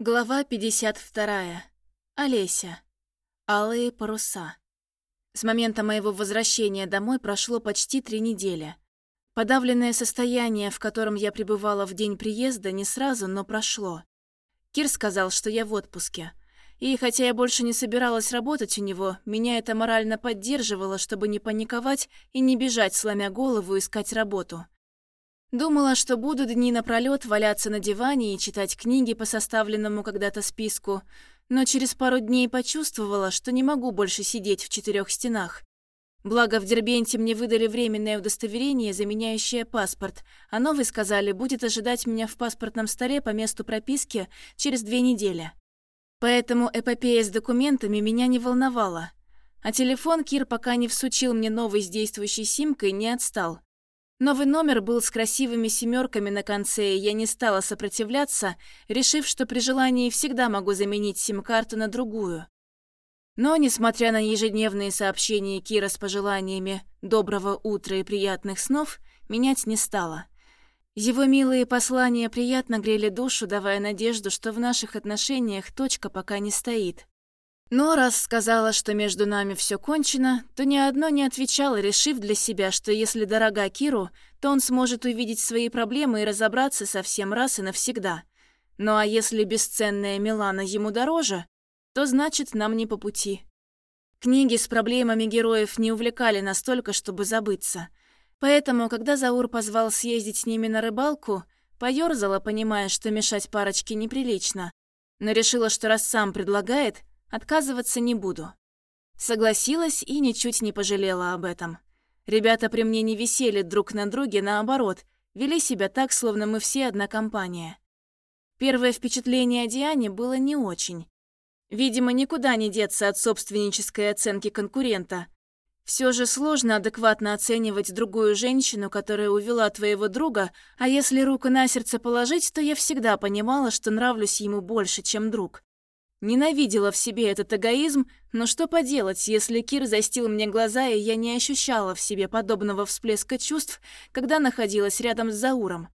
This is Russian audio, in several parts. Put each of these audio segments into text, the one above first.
Глава 52. Олеся. Алые паруса. С момента моего возвращения домой прошло почти три недели. Подавленное состояние, в котором я пребывала в день приезда, не сразу, но прошло. Кир сказал, что я в отпуске. И хотя я больше не собиралась работать у него, меня это морально поддерживало, чтобы не паниковать и не бежать, сломя голову, искать работу. Думала, что буду дни напролёт валяться на диване и читать книги по составленному когда-то списку, но через пару дней почувствовала, что не могу больше сидеть в четырех стенах. Благо, в Дербенте мне выдали временное удостоверение, заменяющее паспорт, а новый, сказали, будет ожидать меня в паспортном столе по месту прописки через две недели. Поэтому эпопея с документами меня не волновала. А телефон Кир пока не всучил мне новый с действующей симкой, не отстал. Новый номер был с красивыми семерками на конце, и я не стала сопротивляться, решив, что при желании всегда могу заменить сим-карту на другую. Но, несмотря на ежедневные сообщения Кира с пожеланиями «доброго утра и приятных снов», менять не стала. Его милые послания приятно грели душу, давая надежду, что в наших отношениях точка пока не стоит. Но раз сказала, что между нами все кончено, то ни одно не отвечала, решив для себя, что если дорога Киру, то он сможет увидеть свои проблемы и разобраться со всем раз и навсегда. Ну а если бесценная Милана ему дороже, то значит нам не по пути. Книги с проблемами героев не увлекали настолько, чтобы забыться. Поэтому, когда Заур позвал съездить с ними на рыбалку, поёрзала, понимая, что мешать парочке неприлично, но решила, что раз сам предлагает, Отказываться не буду. Согласилась и ничуть не пожалела об этом. Ребята при мне не висели друг на друге, наоборот, вели себя так, словно мы все одна компания. Первое впечатление о Диане было не очень. Видимо, никуда не деться от собственнической оценки конкурента. Все же сложно адекватно оценивать другую женщину, которая увела твоего друга, а если руку на сердце положить, то я всегда понимала, что нравлюсь ему больше, чем друг. Ненавидела в себе этот эгоизм, но что поделать, если Кир застил мне глаза, и я не ощущала в себе подобного всплеска чувств, когда находилась рядом с Зауром.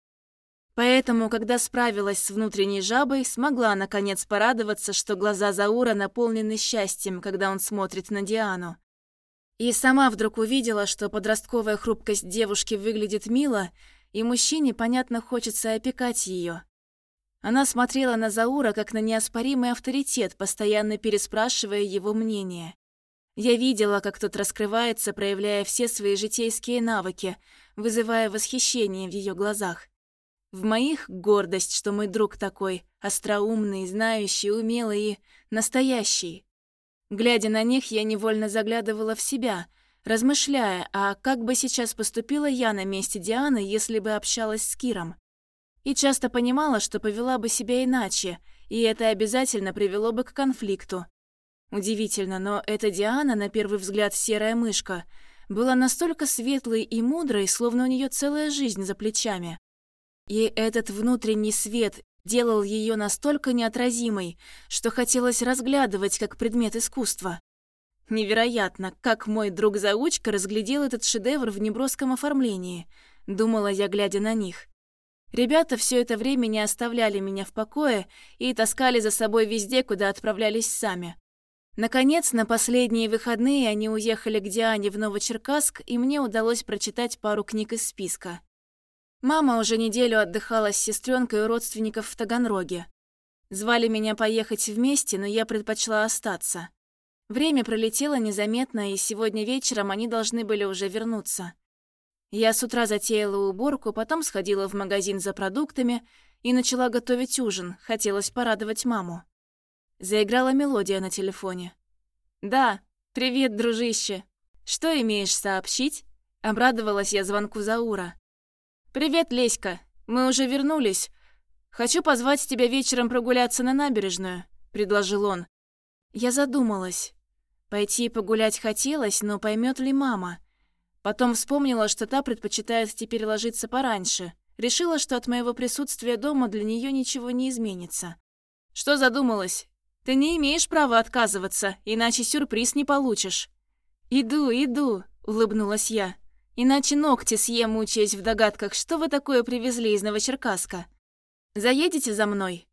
Поэтому, когда справилась с внутренней жабой, смогла наконец порадоваться, что глаза Заура наполнены счастьем, когда он смотрит на Диану. И сама вдруг увидела, что подростковая хрупкость девушки выглядит мило, и мужчине, понятно, хочется опекать ее. Она смотрела на Заура как на неоспоримый авторитет, постоянно переспрашивая его мнение. Я видела, как тот раскрывается, проявляя все свои житейские навыки, вызывая восхищение в ее глазах. В моих гордость, что мой друг такой, остроумный, знающий, умелый и настоящий. Глядя на них, я невольно заглядывала в себя, размышляя, а как бы сейчас поступила я на месте Дианы, если бы общалась с Киром. И часто понимала, что повела бы себя иначе, и это обязательно привело бы к конфликту. Удивительно, но эта Диана, на первый взгляд серая мышка, была настолько светлой и мудрой, словно у нее целая жизнь за плечами. И этот внутренний свет делал ее настолько неотразимой, что хотелось разглядывать как предмет искусства. Невероятно, как мой друг-заучка разглядел этот шедевр в неброском оформлении, думала я, глядя на них. Ребята все это время не оставляли меня в покое и таскали за собой везде, куда отправлялись сами. Наконец, на последние выходные они уехали к Диане в Новочеркасск, и мне удалось прочитать пару книг из списка. Мама уже неделю отдыхала с сестренкой у родственников в Таганроге. Звали меня поехать вместе, но я предпочла остаться. Время пролетело незаметно, и сегодня вечером они должны были уже вернуться. Я с утра затеяла уборку, потом сходила в магазин за продуктами и начала готовить ужин, хотелось порадовать маму. Заиграла мелодия на телефоне. «Да, привет, дружище. Что имеешь сообщить?» Обрадовалась я звонку Заура. «Привет, Леська. Мы уже вернулись. Хочу позвать тебя вечером прогуляться на набережную», — предложил он. Я задумалась. Пойти погулять хотелось, но поймет ли мама? Потом вспомнила, что та предпочитает теперь ложиться пораньше. Решила, что от моего присутствия дома для нее ничего не изменится. «Что задумалась? Ты не имеешь права отказываться, иначе сюрприз не получишь». «Иду, иду», — улыбнулась я. «Иначе ногти съем, мучаясь в догадках, что вы такое привезли из Новочеркасска. Заедете за мной?»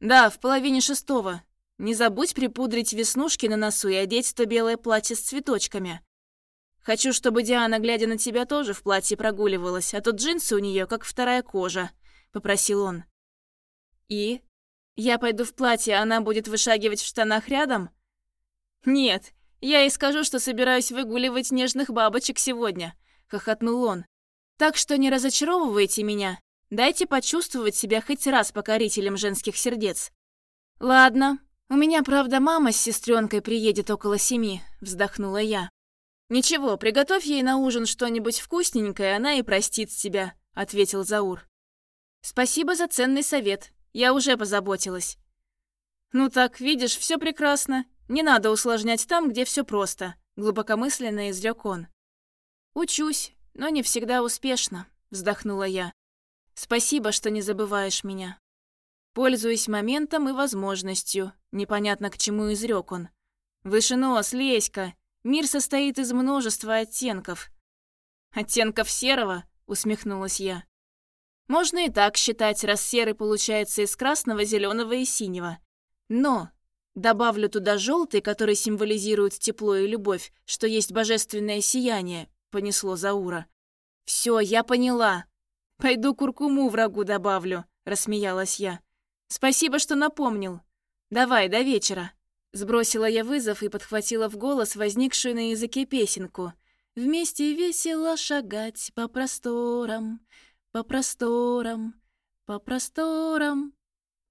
«Да, в половине шестого. Не забудь припудрить веснушки на носу и одеть то белое платье с цветочками. Хочу, чтобы Диана, глядя на тебя, тоже в платье прогуливалась, а то джинсы у нее как вторая кожа», — попросил он. «И? Я пойду в платье, а она будет вышагивать в штанах рядом?» «Нет, я ей скажу, что собираюсь выгуливать нежных бабочек сегодня», — хохотнул он. «Так что не разочаровывайте меня. Дайте почувствовать себя хоть раз покорителем женских сердец». «Ладно. У меня, правда, мама с сестренкой приедет около семи», — вздохнула я. «Ничего, приготовь ей на ужин что-нибудь вкусненькое, она и простит тебя», — ответил Заур. «Спасибо за ценный совет. Я уже позаботилась». «Ну так, видишь, все прекрасно. Не надо усложнять там, где все просто», — глубокомысленно изрек он. «Учусь, но не всегда успешно», — вздохнула я. «Спасибо, что не забываешь меня». Пользуясь моментом и возможностью, непонятно к чему изрек он. «Выше нос, лезь-ка. Мир состоит из множества оттенков». «Оттенков серого?» — усмехнулась я. «Можно и так считать, раз серый получается из красного, зеленого и синего. Но Добавлю туда желтый, который символизирует тепло и любовь, что есть божественное сияние, понесло Заура. Все, я поняла. Пойду куркуму врагу добавлю, рассмеялась я. Спасибо, что напомнил. Давай, до вечера. Сбросила я вызов и подхватила в голос возникшую на языке песенку. Вместе весело шагать по просторам, по просторам, по просторам.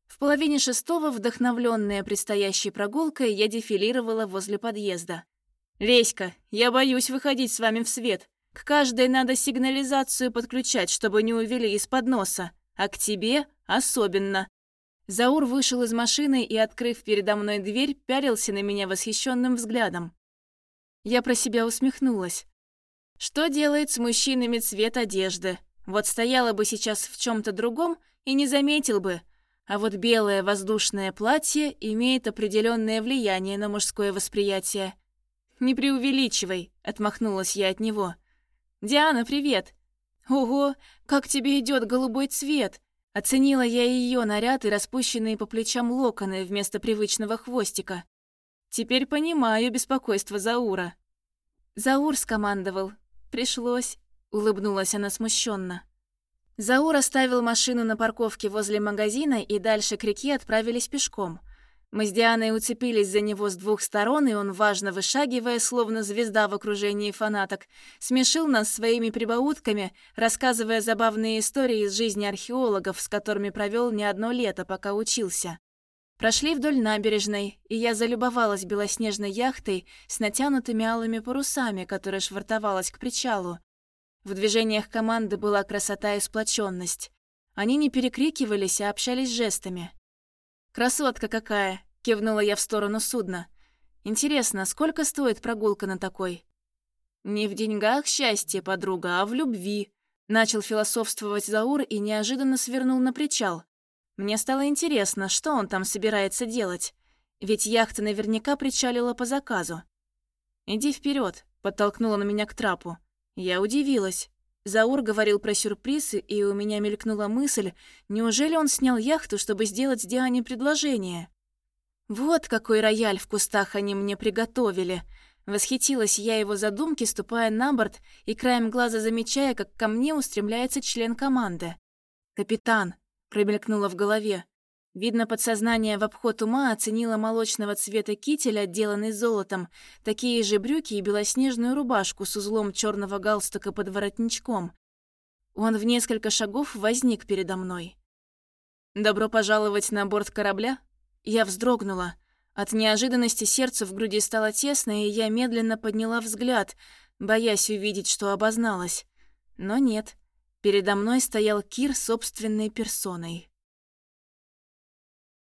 В половине шестого, вдохновленная предстоящей прогулкой, я дефилировала возле подъезда. «Леська, я боюсь выходить с вами в свет. К каждой надо сигнализацию подключать, чтобы не увели из-под носа. А к тебе особенно». Заур вышел из машины и, открыв передо мной дверь, пялился на меня восхищенным взглядом. Я про себя усмехнулась. Что делает с мужчинами цвет одежды? Вот стояла бы сейчас в чем то другом и не заметил бы, а вот белое воздушное платье имеет определенное влияние на мужское восприятие. «Не преувеличивай», — отмахнулась я от него. «Диана, привет!» «Ого, как тебе идет голубой цвет!» Оценила я ее наряд и распущенные по плечам локоны вместо привычного хвостика. Теперь понимаю беспокойство Заура. Заур скомандовал. Пришлось, улыбнулась она смущенно. Заур оставил машину на парковке возле магазина и дальше к реке отправились пешком. Мы с Дианой уцепились за него с двух сторон, и он, важно вышагивая, словно звезда в окружении фанаток, смешил нас своими прибаутками, рассказывая забавные истории из жизни археологов, с которыми провел не одно лето, пока учился. Прошли вдоль набережной, и я залюбовалась белоснежной яхтой с натянутыми алыми парусами, которая швартовалась к причалу. В движениях команды была красота и сплоченность. Они не перекрикивались, а общались жестами. «Красотка какая!» — кивнула я в сторону судна. «Интересно, сколько стоит прогулка на такой?» «Не в деньгах счастье, подруга, а в любви», — начал философствовать Заур и неожиданно свернул на причал. Мне стало интересно, что он там собирается делать. Ведь яхта наверняка причалила по заказу. «Иди вперед, подтолкнула на меня к трапу. Я удивилась. Заур говорил про сюрпризы, и у меня мелькнула мысль, неужели он снял яхту, чтобы сделать Диане предложение? Вот какой рояль в кустах они мне приготовили. Восхитилась я его задумки, ступая на борт и краем глаза замечая, как ко мне устремляется член команды. «Капитан», — промелькнуло в голове. Видно, подсознание в обход ума оценило молочного цвета китель, отделанный золотом, такие же брюки и белоснежную рубашку с узлом черного галстука под воротничком. Он в несколько шагов возник передо мной. «Добро пожаловать на борт корабля?» Я вздрогнула. От неожиданности сердце в груди стало тесно, и я медленно подняла взгляд, боясь увидеть, что обозналась. Но нет. Передо мной стоял Кир собственной персоной.